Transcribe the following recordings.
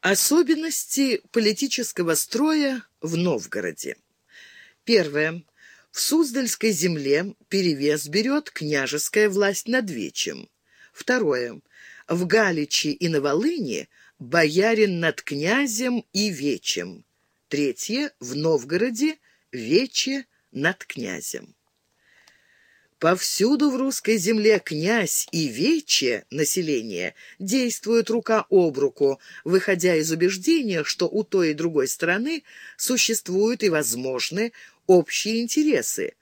Особенности политического строя в Новгороде. Первое. В Суздальской земле перевес берет княжеская власть над Вечем. Второе. В Галичи и на Волыни боярин над князем и Вечем. Третье. В Новгороде Вече над князем. Повсюду в русской земле князь и вече население действуют рука об руку, выходя из убеждения, что у той и другой стороны существуют и возможны общие интересы.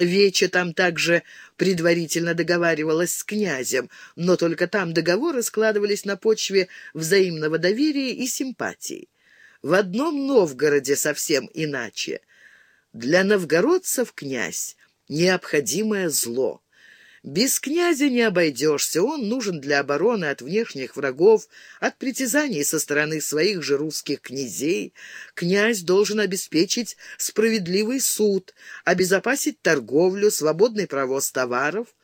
Вече там также предварительно договаривалась с князем, но только там договоры складывались на почве взаимного доверия и симпатии. В одном Новгороде совсем иначе. Для новгородцев князь необходимое зло. Без князя не обойдешься, он нужен для обороны от внешних врагов, от притязаний со стороны своих же русских князей. Князь должен обеспечить справедливый суд, обезопасить торговлю, свободный провоз товаров,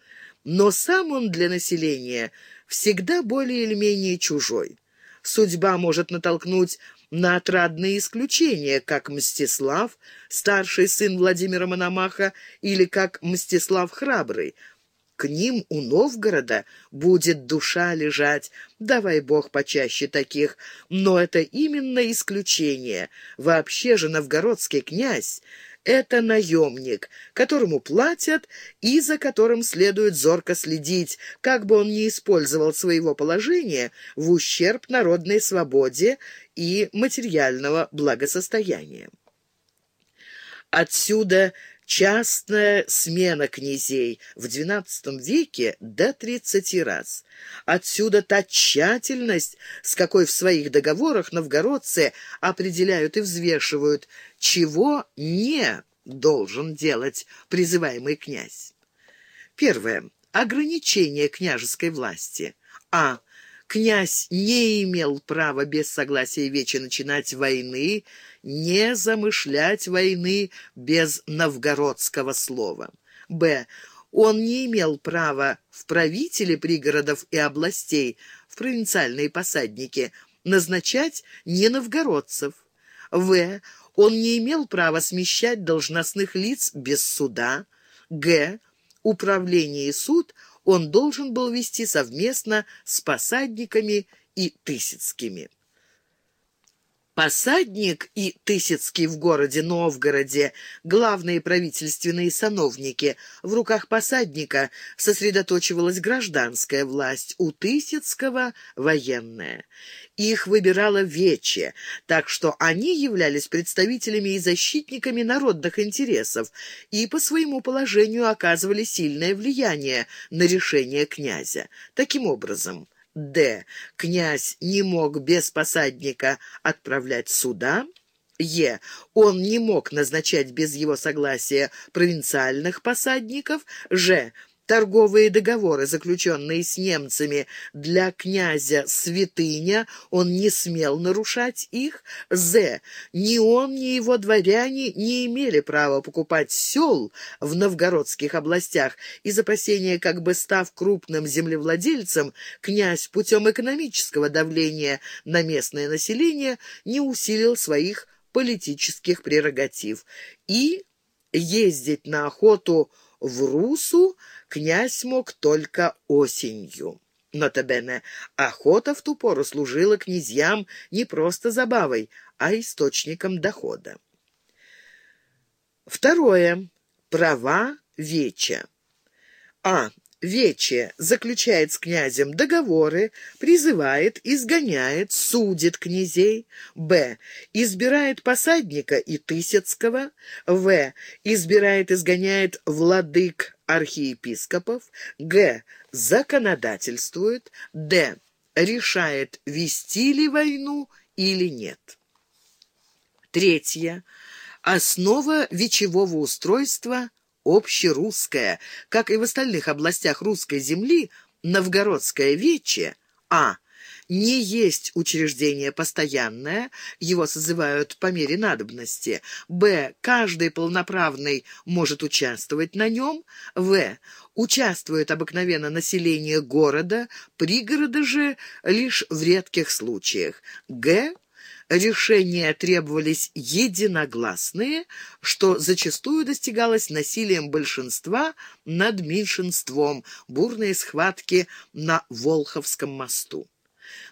но сам он для населения всегда более или менее чужой. Судьба может натолкнуть на отрадные исключения, как Мстислав, старший сын Владимира Мономаха, или как Мстислав Храбрый. К ним у Новгорода будет душа лежать, давай бог почаще таких, но это именно исключение. Вообще же новгородский князь это наемник, которому платят и за которым следует зорко следить, как бы он ни использовал своего положения в ущерб народной свободе и материального благосостояния. Отсюда частная смена князей в XII веке до 30 раз. Отсюда та тщательность, с какой в своих договорах новгородцы определяют и взвешивают, чего не должен делать призываемый князь. Первое. Ограничение княжеской власти. А. Князь не имел права без согласия Веча начинать войны, не замышлять войны без новгородского слова. Б. Он не имел права в правители пригородов и областей, в провинциальные посадники, назначать не новгородцев. В. Он не имел права смещать должностных лиц без суда. Г. Управление и суд он должен был вести совместно с посадниками и тысяцкими. Посадник и Тысяцкий в городе Новгороде, главные правительственные сановники. В руках посадника сосредоточивалась гражданская власть, у Тысяцкого — военная. Их выбирала Вече, так что они являлись представителями и защитниками народных интересов и по своему положению оказывали сильное влияние на решение князя. Таким образом... Д. Князь не мог без посадника отправлять суда. Е. Он не мог назначать без его согласия провинциальных посадников. Ж. Торговые договоры, заключенные с немцами, для князя святыня, он не смел нарушать их. З. Ни он, ни его дворяне не имели права покупать сел в новгородских областях из опасения, как бы став крупным землевладельцем, князь путем экономического давления на местное население не усилил своих политических прерогатив. И ездить на охоту в Русу князь мог только осенью. Нотабене, охота в ту пору служила князьям не просто забавой, а источником дохода. Второе. Права веча. А. Вече заключает с князем договоры, призывает, изгоняет, судит князей. Б. Избирает посадника и Тысяцкого. В. Избирает, изгоняет владык архиепископов. Г. Законодательствует. Д. Решает, вести ли войну или нет. Третье. Основа вечевого устройства общерусская, как и в остальных областях русской земли, новгородское вече, а не есть учреждение постоянное, его созывают по мере надобности, б. каждый полноправный может участвовать на нем, в. Участвует обыкновенно население города, пригорода же лишь в редких случаях. Г. Решения требовались единогласные, что зачастую достигалось насилием большинства над меньшинством, бурные схватки на Волховском мосту.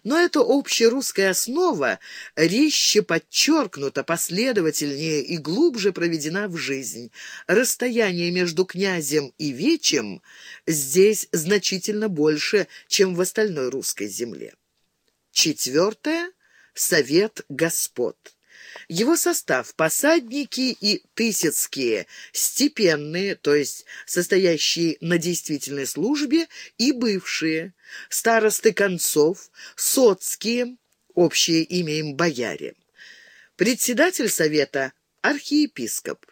Но эта общерусская основа резче подчеркнута, последовательнее и глубже проведена в жизнь. Расстояние между князем и вечем здесь значительно больше, чем в остальной русской земле. Четвертое – Совет Господ. Его состав – посадники и тысяцкие, степенные, то есть состоящие на действительной службе, и бывшие, старосты концов, соцкие, общее имя им бояре. Председатель совета – архиепископ.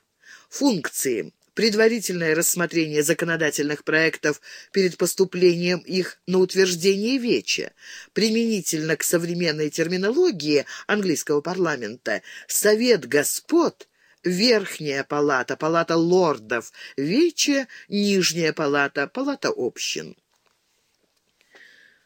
Функции предварительное рассмотрение законодательных проектов перед поступлением их на утверждение Веча. Применительно к современной терминологии английского парламента, Совет Господ – Верхняя палата, палата лордов, Вече – Нижняя палата, палата общин.